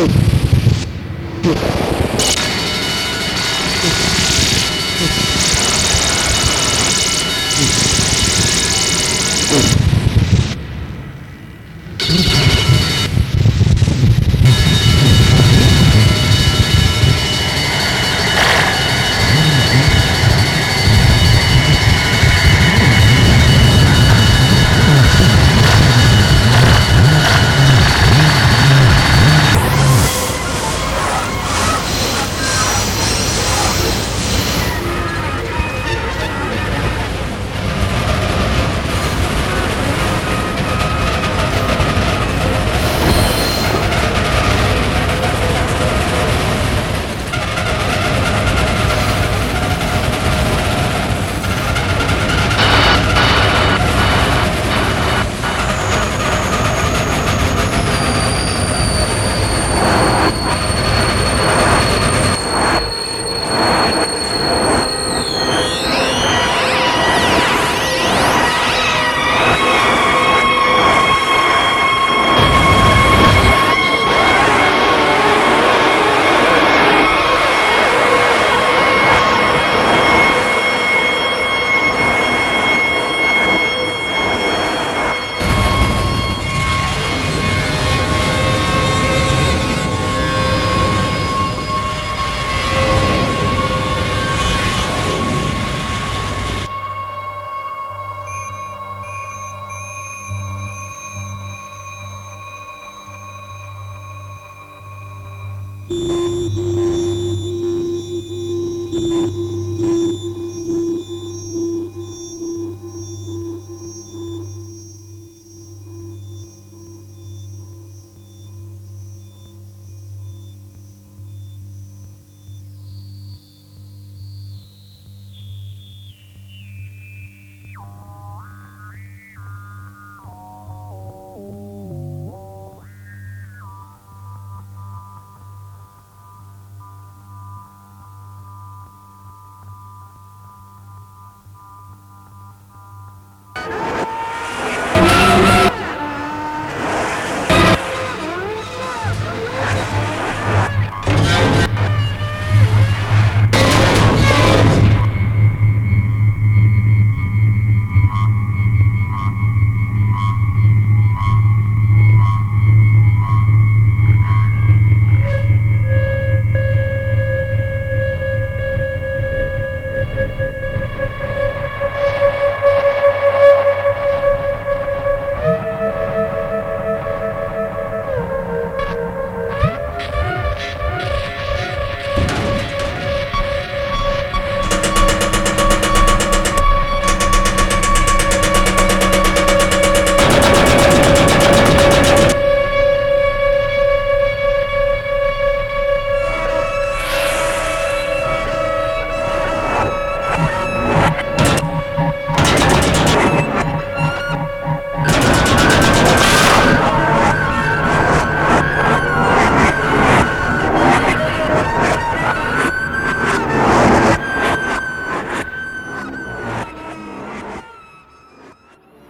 Oof. Oof.